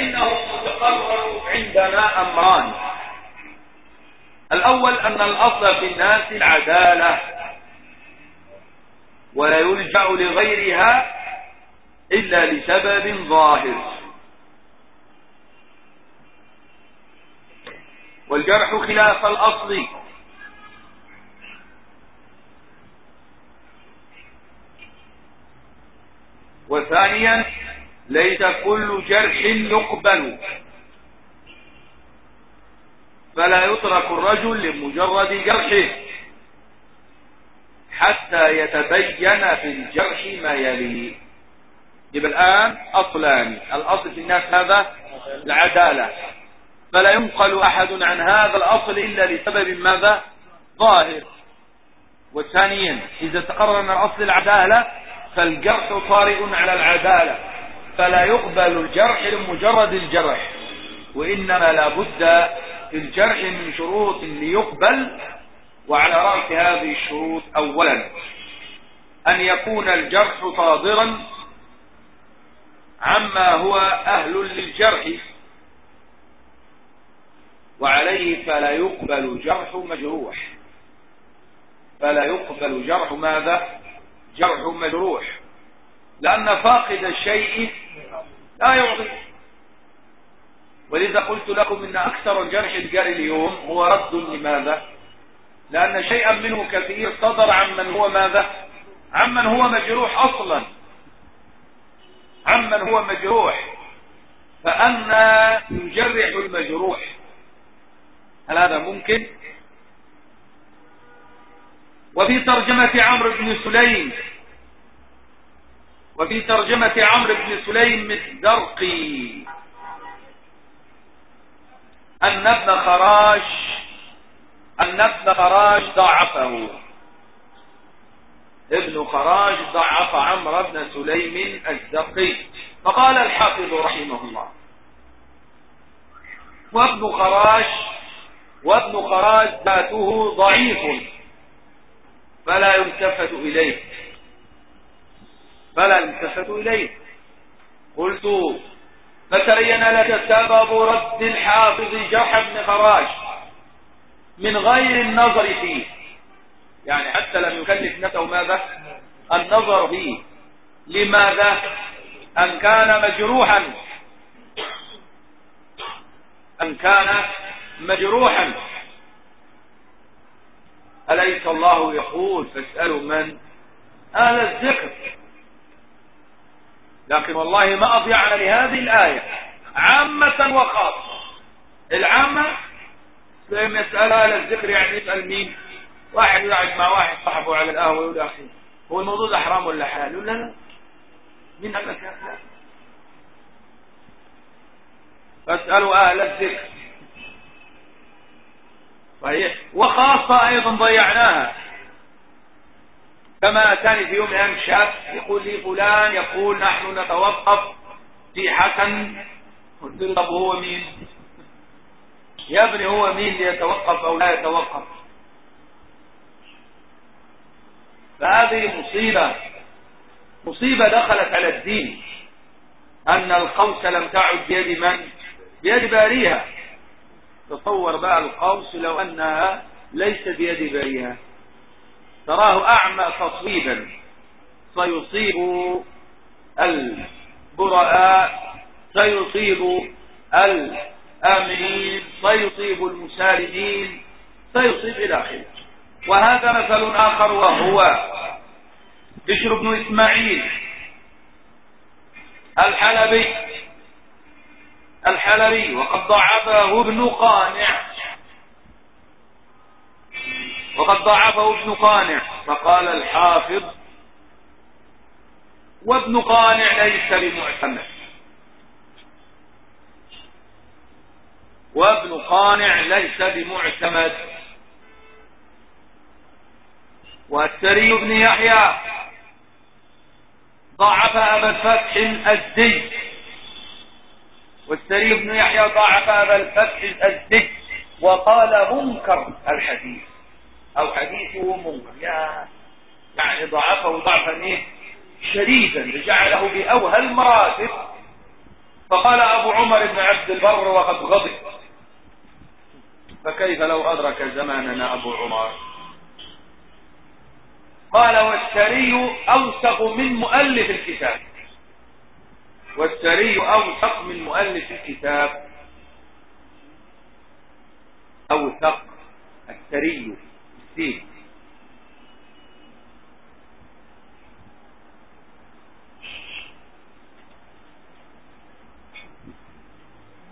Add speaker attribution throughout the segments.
Speaker 1: فإنه متقرر عندنا أمران الأول أن الأصل في الناس العدالة ولا يلجأ لغيرها إلا لسبب ظاهر. والجرح خلاف الأصل. وثانيا ليس كل جرح يقبل. فلا يترك الرجل لمجرد جرحه حتى يتبين في الجرح ما يليه. يبقى الآن أصلان. الأصل في الناس هذا العدالة. فلا ينقل أحد عن هذا الأصل إلا لسبب ماذا؟ ظاهر. وثانيا إذا تقرر أن الأصل العدالة فالجرح طارئ على العدالة. فلا يقبل الجرح لمجرد الجرح وإنما لابد في الجرح من شروط ليقبل وعلى رأس هذه الشروط أولا أن يكون الجرح صادرا عما هو أهل للجرح وعليه فلا يقبل جرح مجروح. فلا يقبل جرح ماذا؟ جرح مجروح لأن فاقد الشيء لا يعطي ولذا قلت لكم إن أكثر الجرح الجاري اليوم هو رد لماذا؟ لأن شيئا منه كثير صدر عمن هو ماذا؟ عمن هو مجروح أصلا. عمن هو مجروح. فأنا يجرح المجروح. هل هذا ممكن؟ وفي ترجمة عمرو بن سليم وفي ترجمة عمرو بن سليم الدرقي. أن ابن خراش أن ابن خراش ضعفه. ابن خراج ضعف عمرو بن سليم الزقي فقال الحافظ رحمه الله وابن خراش وابن خراج ذاته ضعيف فلا يلتفت إليه. فلا يلتفت إليه. قلت فتبين لك سبب رد الحافظ جرح ابن خراج من غير النظر فيه. يعني حتى لم يكلف نفسه ماذا؟ النظر فيه. لماذا؟ أن كان مجروحا. أن كان مجروحا. أليس الله يقول فاسألوا من؟ أهل الذكر. لكن والله ما أضيعنا لهذه الآية. عامة وخاصة. العامة لما يسأل أهل الذكر يعني يسأل مين؟ واحد يقعد مع واحد صاحبه على القهوة يقول أخي هو الموضوع ده حرام ولا حلال؟ يقول لا؟ لا مين قال لك فاسألوا أهل الذكر. صحيح. وخاصة أيضا ضيعناها. كما أتاني في يوم أيام شاب يقول لي فلان يقول نحن نتوقف في حسن قلت له طب هو مين؟ يا ابني هو مين ليتوقف أو لا يتوقف؟ فهذه مصيبة. مصيبة دخلت على الدين. أن القوس لم تعد بيد من؟ بيد باريها. تصور بقى القوس لو أنها ليس بيد باريها. تراه أعمى تصويبا سيصيب البراء سيصيب الآمنين سيصيب المسالمين سيصيب إلى آخره. وهذا مثل آخر وهو بشر بن إسماعيل الحلبي الحلبي وقد ضعفه ابن قانع. وقد ضعفه ابن قانع فقال الحافظ وابن قانع ليس بمعتمد. وابن قانع ليس بمعتمد. والسري بن يحيى ضعف أبا الفتح الأزدي. والسري بن يحيى ضعف أبا الفتح الأزدي وقال منكر الحديث. أو حديثه منكر. يا يعني ضعفه ضعفا إيه؟ شديدا جعله بأوهى المراتب فقال أبو عمر بن عبد البر وقد غضب. فكيف لو أدرك زماننا أبو عمر؟ قال والسري أوثق من مؤلف الكتاب. والسري أوثق من مؤلف الكتاب. أوثق السري. السين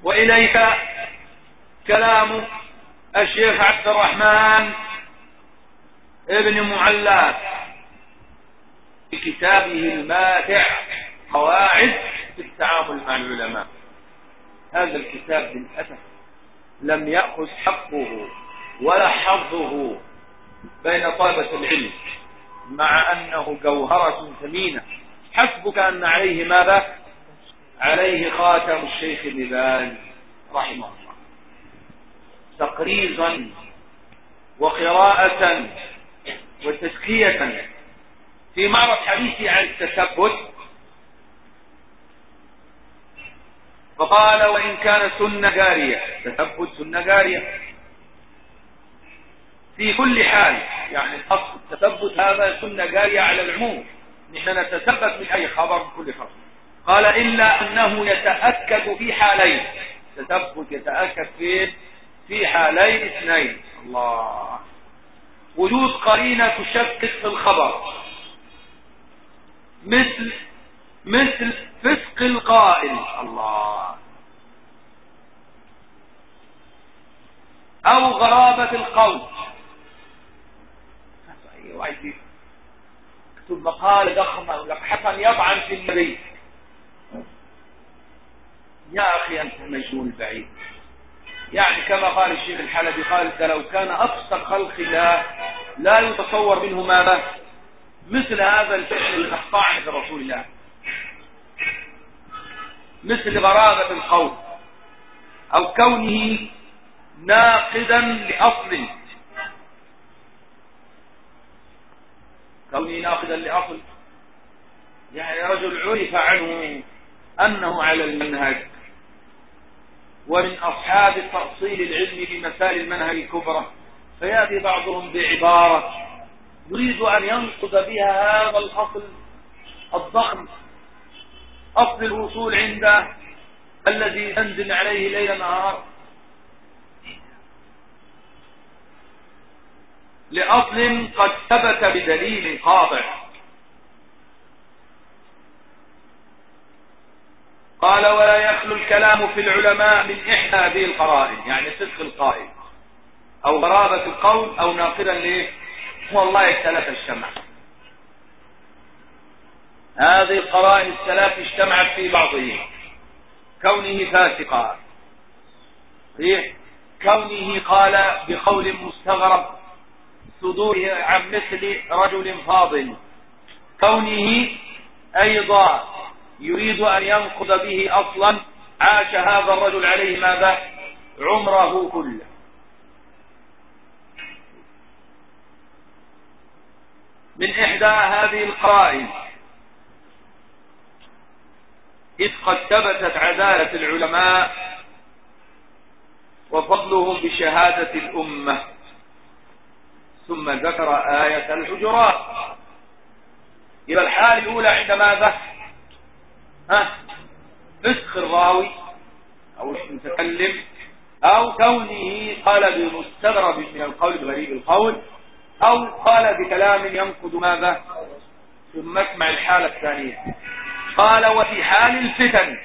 Speaker 1: وإليك كلام الشيخ عبد الرحمن ابن معلى في كتابه الماتع قواعد في التعامل مع العلماء. هذا الكتاب للأسف لم يأخذ حقه ولا حظه. بين طلبة العلم مع أنه جوهرة ثمينة. حسبك أن عليه ماذا؟ عليه خاتم الشيخ ابن رحمه الله. تقريزا وقراءة وتزكية في معرض حديثي عن التثبت. فقال وإن كان سنة جارية. تثبت سنة جارية. في كل حال يعني الأصل التثبت هذا سنة جارية على العموم نحن نتثبت من أي خبر من كل خبر قال إلا أنه يتأكد في حالين. تثبت يتأكد في في حالين اثنين. الله. وجود قرينة تشكك في الخبر. مثل مثل فسق القائل. الله. أو غرابة القول. اكتب مقالة ضخمة حسن يطعن في النبي. يا أخي أنت مجنون بعيد. يعني كما قال الشيخ الحلبي قال لو كان أقصى خلق الله لا يتصور منه ماذا؟ مثل هذا الفعل الأخطاء في رسول الله. مثل غرابة القول أو كونه ناقدا لأصل. كونه ناقدا لأصل. يعني رجل عرف عنه أنه على المنهج. ومن أصحاب تأصيل العلم في مسائل المنهج الكبرى. فيأتي بعضهم بعبارة يريد أن ينقض بها هذا الأصل الضخم. أصل الوصول عنده الذي تنزل عليه ليل نهار. لأصل قد ثبت بدليل قاطع قال ولا يخلو الكلام في العلماء من إحدى هذه القرائن. يعني صدق القائل. أو غرابة القول أو ناقلا ليه والله اختلف الشمع. هذه القرائن الثلاث اجتمعت في بعضهم. كونه فاسقا. صحيح؟ كونه قال بقول مستغرب. صدوره عن مثل رجل فاضل. كونه أيضا يريد أن ينقض به أصلا عاش هذا الرجل عليه ماذا؟ عمره كله. من إحدى هذه القرائن إذ قد ثبتت عدالة العلماء وفضلهم بشهادة الأمة. ثم ذكر آية الحجرات. إلى الحال الأولى عند ماذا ها؟ فسخ الراوي أو المتكلم أو كونه قال بمستغرب من القول بغريب القول أو قال بكلام ينقض ماذا ثم اسمع الحالة الثانية. قال وفي حال الفتن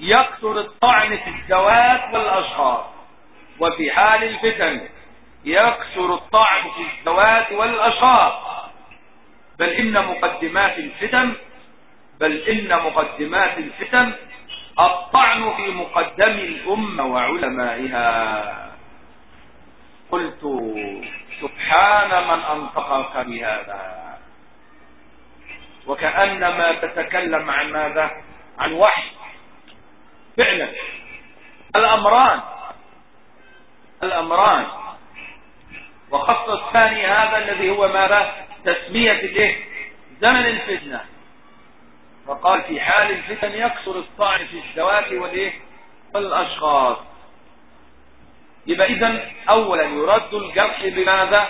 Speaker 1: يكثر الطعن في الزوات والأشخاص وفي حال الفتن يكثر الطعن في الزوات والأشخاص بل إن مقدمات الفتن بل إن مقدمات الفتن الطعن في مقدم الأمة وعلمائها. قلت سبحان من أنطقك بهذا. وكأنما تتكلم عن ماذا؟ عن وحي. فعلا. الأمران. الأمران. وخص الثاني هذا الذي هو ماذا تسمية الايه زمن الفتنة. فقال في حال الفتن يكسر الطعن في الذوات والإيه؟ والأشخاص. يبقى اذا اولا يرد الجرح بماذا؟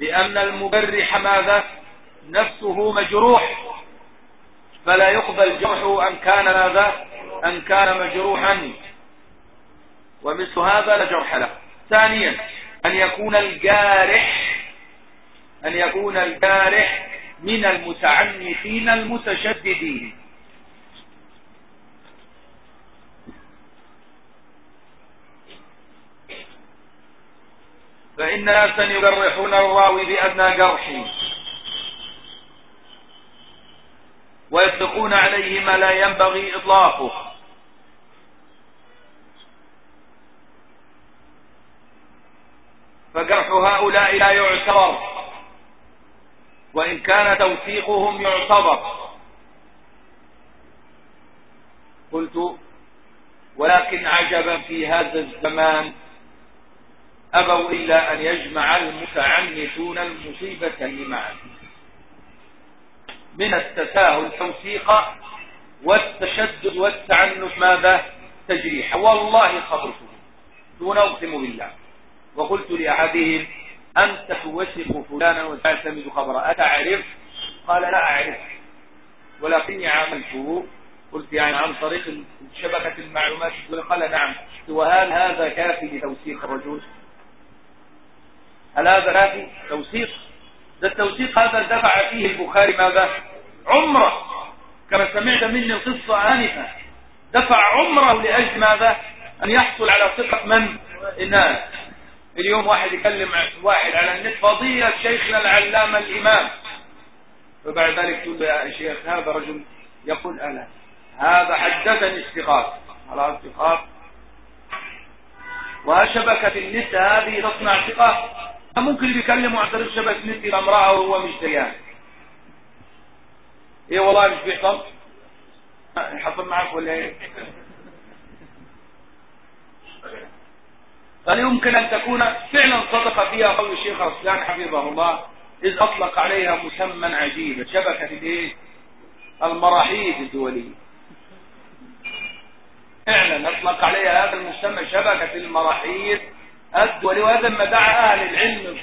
Speaker 1: بأن المبرح ماذا؟ نفسه مجروح. فلا يقبل جرحه أن كان ماذا؟ أن كان مجروحا. ومثل هذا لا جرح له. ثانيا أن يكون الجارح أن يكون الجارح من المتعنفين المتشددين. فإن ناسا يجرحون الراوي بأدنى جرح. ويطلقون عليه ما لا ينبغي إطلاقه. فجرح هؤلاء لا يعتبر. وإن كان توثيقهم يعتبر. قلت ولكن عجبا في هذا الزمان أبوا إلا أن يجمع المتعنتون المصيبتين معا من التساهل توثيقا والتشدد والتعنت ماذا؟ تجريح. والله خبرته دون أقسم بالله. وقلت لأحدهم أنت توثق فلانا وتعتمد خبره أتعرف؟ قال لا أعرف. ولكني عاملته قلت يعني عن طريق شبكة المعلومات. قال نعم. وهل هذا كافي لتوثيق الرجل؟ هل هذا كافي؟ توثيق؟ ده التوثيق هذا دفع فيه البخاري ماذا؟ عمرة. كما سمعت مني القصة آنفا دفع عمرة لأجل ماذا؟ أن يحصل على ثقة من؟ الناس. اليوم واحد يكلم واحد على النت فضيلة شيخنا العلامة الإمام. وبعد ذلك تقول يا شيخ هذا رجل يقول أنا هذا حدثني استقاط. على استقاط. وشبكة النت هذه تصنع ثقة. ممكن عن طريق شبكة النت إلى امرأة وهو مش دريان إيه والله مش بيحصل؟ حصل معك ولا إيه؟ بل يمكن أن تكون فعلا صدق فيها قول الشيخ رسلان حفظه الله؟ إذ أطلق عليها مسمى عجيبا. شبكة الايه المراحيض الدولية. فعلا أطلق عليها هذا المسمى شبكة المراحيض الدولية. وهذا ما دعا أهل العلم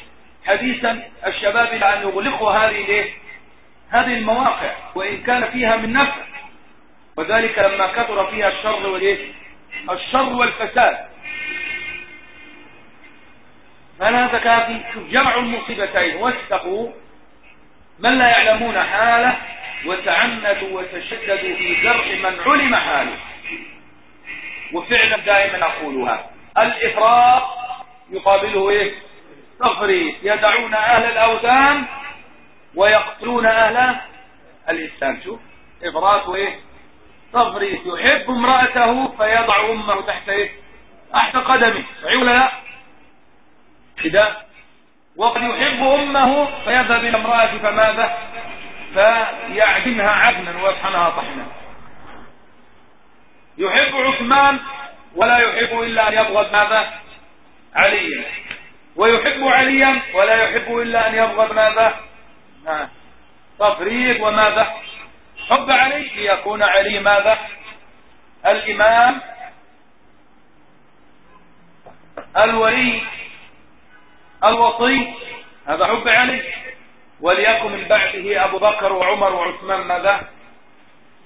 Speaker 1: حديثا الشباب إلى أن يغلقوا هذه الايه هذه المواقع. وإن كان فيها من نفع. وذلك لما كثر فيها الشر والإيه؟ الشر والفساد. فلا كافي جمع المصيبتين. واتقوا من لا يعلمون حاله وتعنتوا وتشددوا في جرح من علم حاله. وفعلا دائما أقولها. الإفراط يقابله إيه تفريط يدعون أهل الأوثان ويقتلون أهل الإسلام. شوف إفراط وإيه تفريط. يحب امرأته فيضع أمه تحت إيه تحت قدمه. صحيح ولا لا كده وقد يحب أمه فيذهب إلى امرأة فماذا؟ فيعجنها عجنا ويطحنها طحنا. يحب عثمان ولا يحب إلا أن يبغض ماذا؟ عليا. ويحب عليا ولا يحب إلا أن يبغض ماذا؟ تفريط وماذا؟ حب علي ليكون علي ماذا؟ الإمام الولي الوصي هذا حب علي. وليكن من بعده أبو بكر وعمر وعثمان ماذا؟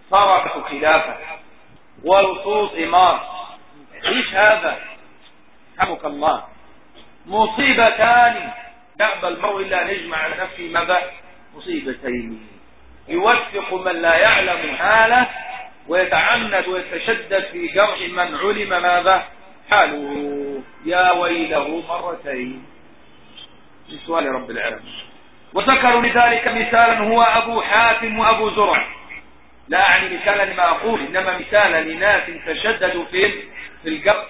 Speaker 1: صارت خلافة ولصوص إمام. إيش هذا؟ حمك الله. مصيبتان. يأبى المرء إلا أن يجمع على نفسه ماذا؟ مصيبتين. يوثق من لا يعلم حاله ويتعنت ويتشدد في جرح من علم ماذا؟ حاله. يا ويله مرتين. لسؤال رب العالمين وذكروا لذلك مثالا هو أبو حاتم وأبو زرع. لا أعني مثالا لما أقول إنما مثالا لناس تشددوا في في القبض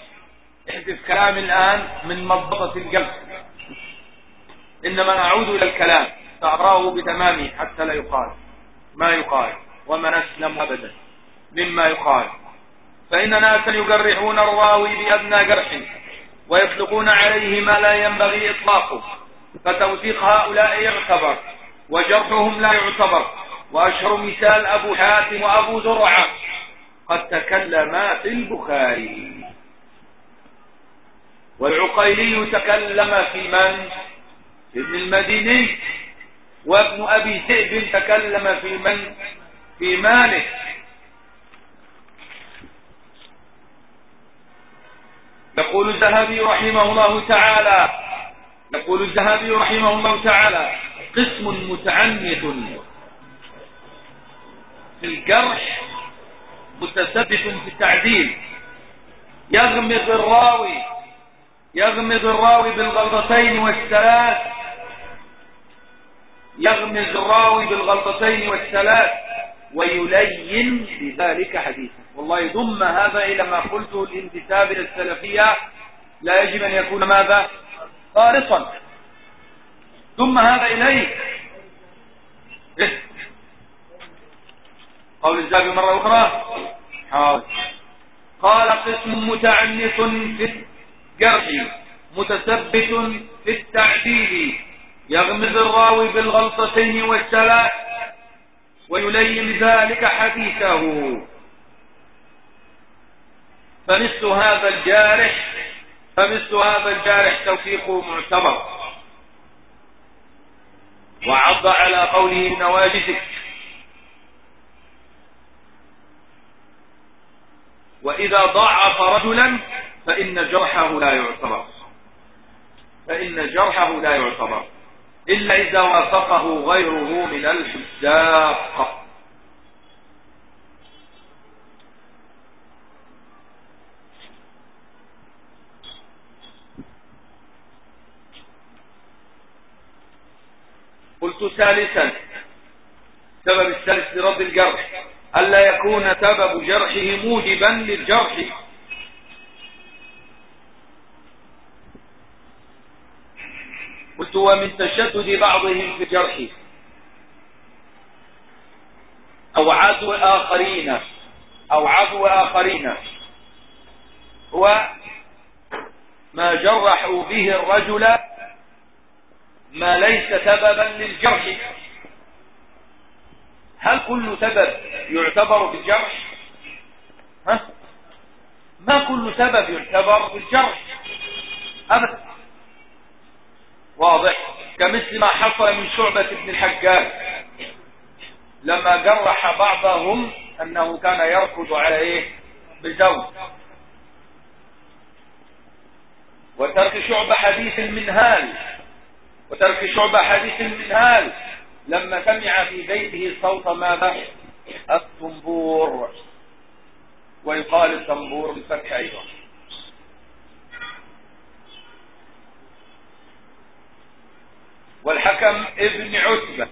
Speaker 1: احذف كلام الآن من مضبطة القلب. إنما نعود إلى الكلام فأقرأه بتمامه حتى لا يقال. ما يقال وما نسلم أبدا. مما يقال. فإن ناسا يجرحون الراوي بأدنى جرح ويطلقون عليه ما لا ينبغي إطلاقه. فتوثيق هؤلاء يعتبر وجرحهم لا يعتبر. وأشهر مثال أبو حاتم وأبو زرعة. قد تكلما في البخاري. والعقيلي تكلم في من؟ ابن المديني. وابن أبي ذئب تكلم في من؟ في مالك. يقول الذهبي رحمه الله تعالى يقول الذهبي رحمه الله تعالى قسم متعنت في الجرح متثبت في التعديل. يغمض الراوي يغمض الراوي بالغلطتين والثلاث. يغمز الراوي بالغلطتين والثلاث ويلين بذلك حديثا. والله ضم هذا إلى ما قلته الانتساب إلى السلفية لا يجب أن يكون ماذا؟ خالصا ثم هذا إليه. إيه؟ قول الزابي مرة أخرى. حاضر. قال قسم متعنف في الجرح متثبت في التعديل يغمز الراوي بالغلطتين والثلاث ويلين ذلك حديثه. فمثل هذا الجارح فمثل هذا الجارح توثيقه معتبر. وعض على قوله نواجسك وإذا ضعف رجلا فإن جرحه لا يعتبر. فإن جرحه لا يعتبر. إلا إذا وافقه غيره من الحجاق. قلت ثالثا سبب الثالث لرد الجرح ألا يكون سبب جرحه موجبا للجرح. قلت ومن تشدد بعضهم في الجرح. أو عدو آخرين أو عدو آخرين. هو ما جرحوا به الرجل ما ليس سببا للجرح. هل كل سبب يعتبر بالجرح؟ ها؟ ما كل سبب يعتبر بالجرح؟ أبدا. واضح. كمثل ما حصل من شعبة ابن الحجاج. لما جرح بعضهم أنه كان يركض على إيه بزوج وترك شعبة حديث المنهال. وترك شعبة حديث المنهال لما سمع في بيته صوت ماذا الطنبور ويقال الطنبور بالفتح أيضا. والحكم ابن عتبة.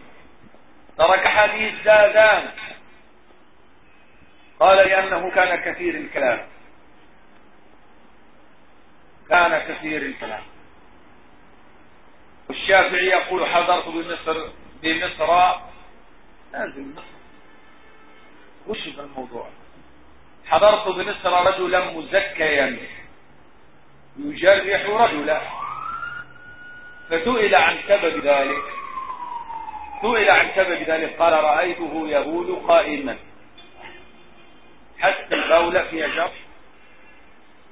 Speaker 1: ترك حديث زادان. قال لأنه كان كثير الكلام. كان كثير الكلام. والشافعي يقول حضرت بمصر بمصر. لازم مصر وش الموضوع؟ حضرت بمصر رجلا مزكيا. يجرح رجلا. فسئل عن سبب ذلك. سئل عن سبب ذلك. قال رأيته يبول قائما. حتى البول في جرح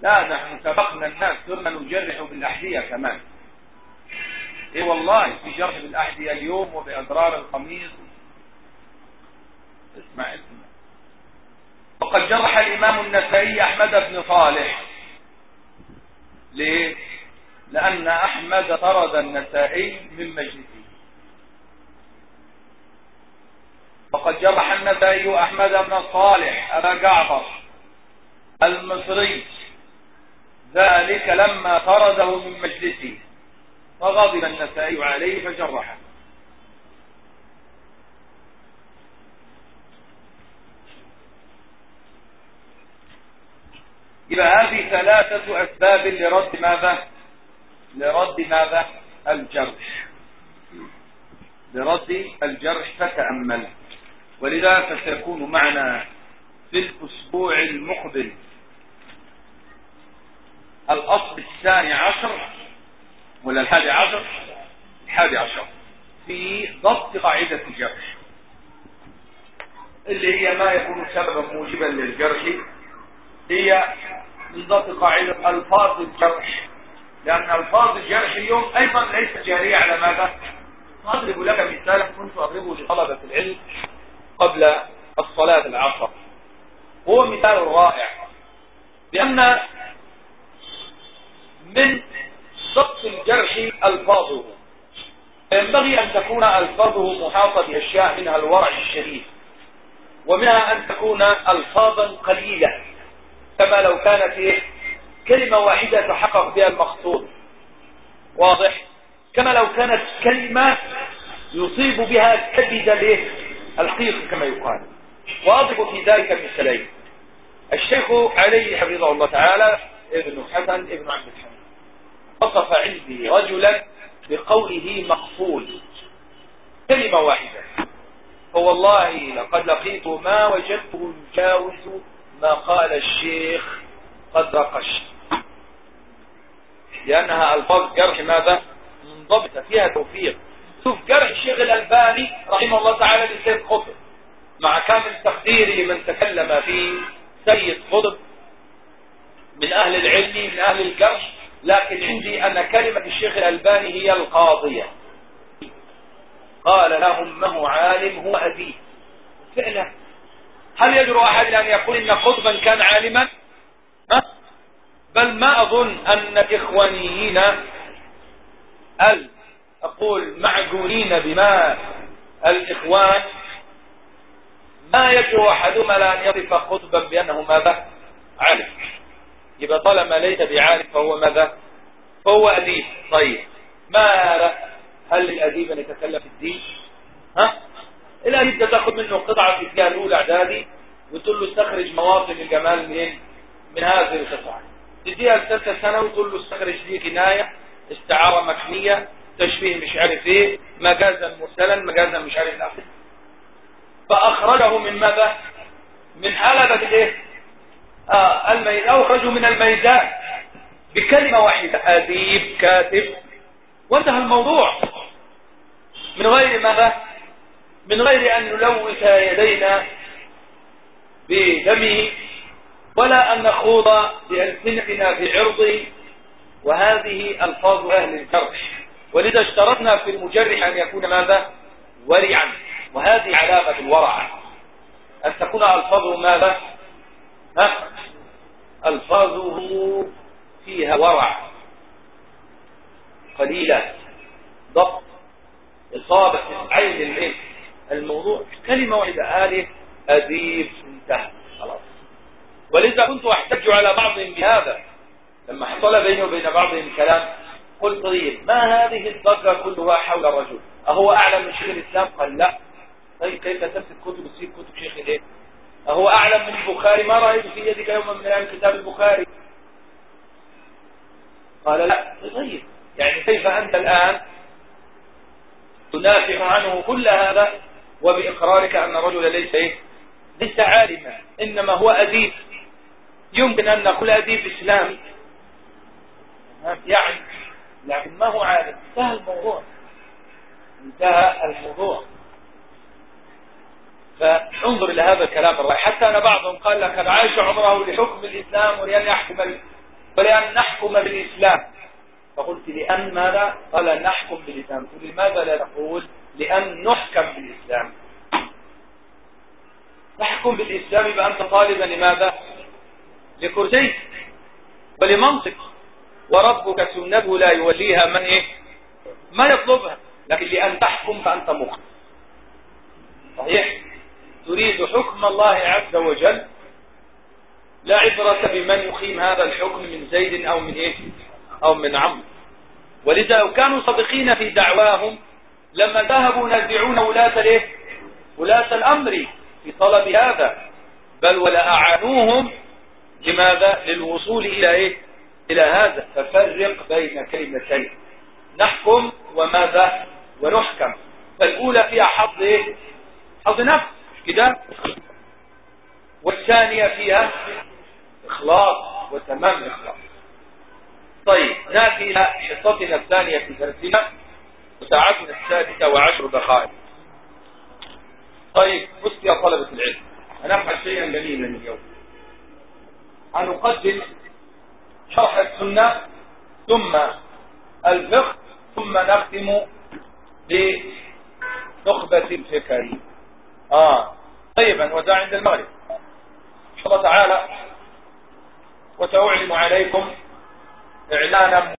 Speaker 1: لا نحن سبقنا الناس ثم نجرح بالأحذية كمان. إيه والله في جرح بالأحذية اليوم وبأضرار القميص. اسمع اسمع وقد جرح الإمام النسائي أحمد بن صالح. ليه؟ لأن أحمد طرد النسائي من مجلسه. وقد جرح النسائي أحمد بن صالح أبا جعفر المصري. ذلك لما طرده من مجلسه. فغضب النسائي عليه فجرحه. يبقى هذه ثلاثة أسباب لرد ماذا؟ لرد ماذا؟ الجرح. لرد الجرح فتأمل. ولذا فسيكون معنا في الأسبوع المقبل. الأصل الثاني عشر ولا الحادي عشر؟ الحادي عشر. في ضبط قاعدة الجرح. اللي هي ما يكون سببا موجبا للجرح هي من ضبط قاعدة ألفاظ الجرح. لأن ألفاظ الجرح اليوم أيضا ليست جارية على ماذا؟ أضرب لك مثالا كنت أضربه لطلبة العلم قبل الصلاة العصر. هو مثال رائع. لأن من ضبط الجرح ألفاظه. ينبغي أن تكون ألفاظه محاطة بأشياء منها الورع الشديد ومنها أن تكون ألفاظا قليلة كما لو كانت إيه؟ كلمة واحدة تحقق بها المقصود. واضح؟ كما لو كانت كلمة يصيب بها كبد له كما يقال. واضح في ذلك مثالين الشيخ علي حفظه الله تعالى ابن حسن ابن عبد الحميد. وصف عندي رجلا بقوله مقفول. كلمة واحدة. فوالله لقد لقيت ما وجدته يجاوز ما قال الشيخ قد رقش. لأنها ألفاظ جرح ماذا؟ منضبطة. فيها توفيق. شوف جرح الشيخ الألباني رحمه الله تعالى لسيد قطب. مع كامل تقديري لمن تكلم فيه سيد قطب من أهل العلم من أهل الجرح لكن عندي أن كلمة الشيخ الألباني هي القاضية. قال لهم ما هو عالم؟ هو أديب فعلا. هل يجرؤ أحد أن يقول إن قطبا كان عالما؟ ها؟ بل ما أظن أن الإخوانيين ال أقول معقولين بما الإخوان ما يجرؤ أحدهما لأن يصف قطبا بأنه ماذا؟ عالم. يبقى طالما ليس بعالم فهو ماذا؟ فهو أديب. طيب ما هل الأديب أن يتكلم في الدين؟ ها؟ الأديب تاخذ منه قطعة في الجهة الأولى إعدادي وتقول له استخرج مواطن الجمال من من هذه القطعة. تديها الثالثة سنة وتقول له استخرج دي كناية استعارة مكنية تشبيه مش عارف إيه مجازا مرسلا مجازا مش عارف الآخر فأخرجه من ماذا؟ من حلبة الايه آه الميدان أخرجه من الميدان بكلمة واحدة أديب كاتب. وانتهى الموضوع. من غير ماذا؟ من غير أن نلوث يدينا بدمه ولا أن نخوض بألسنتنا في عرضه. وهذه ألفاظ أهل الجرح. ولذا اشترطنا في المجرح أن يكون ماذا؟ ورعا. وهذه علامة الورع. أن تكون ألفاظه ماذا؟ ها ألفاظه فيها ورع قليلة ضبط إصابة عين الموضوع كلمة واحدة آلف أديب انتهى خلاص. ولذا كنت أحتج على بعضهم بهذا. لما حصل بيني وبين بعضهم كلام قلت طيب ما هذه الضجة كلها حول الرجل؟ أهو أعلم من شيخ الإسلام؟ قال لا. طيب كيف تمسك كتب تسيب كتب شيخ الايه أهو أعلم من البخاري ما رأيت في يدك يوما من أيام كتاب البخاري. قال لا طيب يعني كيف أنت الآن تدافع عنه كل هذا وبإقرارك أن الرجل ليس إيه؟ ليس عالما إنما هو أديب. يمكن أن نقول أديب إسلامي. يعني لكن ما هو عالم؟ انتهى الموضوع. انتهى الموضوع. فانظر إلى هذا الكلام الرأي حتى أنا بعضهم قال لقد عاش عمره لحكم الإسلام ولأن يحكم ولأن نحكم بالإسلام. فقلت لأن ماذا؟ قال نحكم بالإسلام. لماذا لا نقول لأن نحكم بالإسلام؟ نحكم بالإسلام؟ يبقى أنت طالبا لماذا؟ لكرسي ولمنطق. وربك سنه لا يوليها من إيه؟ ما يطلبها. لكن لأن تحكم فأنت مخطئ. صحيح؟ تريد حكم الله عز وجل لا عبرة بمن يقيم هذا الحكم من زيد أو من إيه؟ أو من عمرو. ولذا لو كانوا صادقين في دعواهم لما ذهبوا نزعون ولاة الإيه؟ ولاة الأمر في طلب هذا بل ولا أعانوهم لماذا؟ للوصول إلى إيه؟ إلى هذا. ففرق بين كلمتين. نحكم وماذا؟ ونحكم. فالأولى فيها حظ إيه؟ حظ نفس. كده. والثانية فيها إخلاص وتمام إخلاص. طيب نأتي إلى حصتنا الثانية في درسنا وساعتنا السادسة وعشر دقائق. طيب بص يا طلبة العلم هنفعل شيئا جميلا اليوم. هنقدم شرح السنة ثم الفقه ثم نختم بنخبة الفكر آه. طيبا وذا عند المغرب. الله تعالى وسأعلم عليكم إعلانا